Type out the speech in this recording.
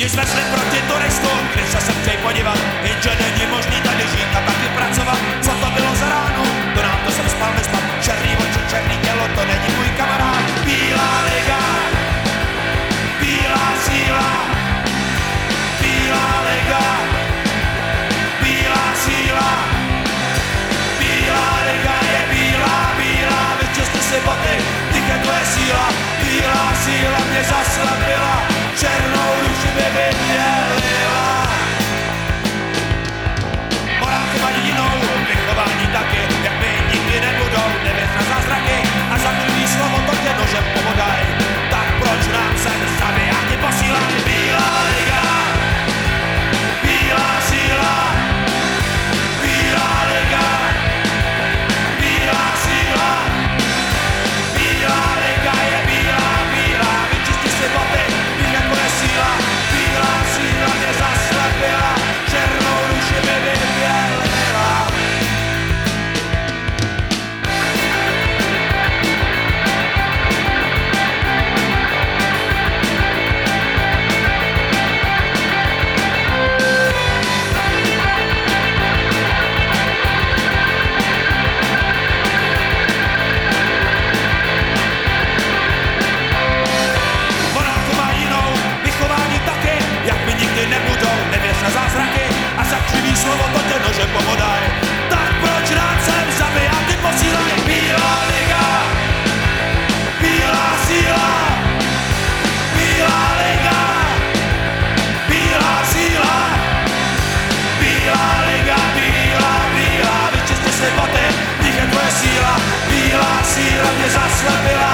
y especially protectores která mě zaslepila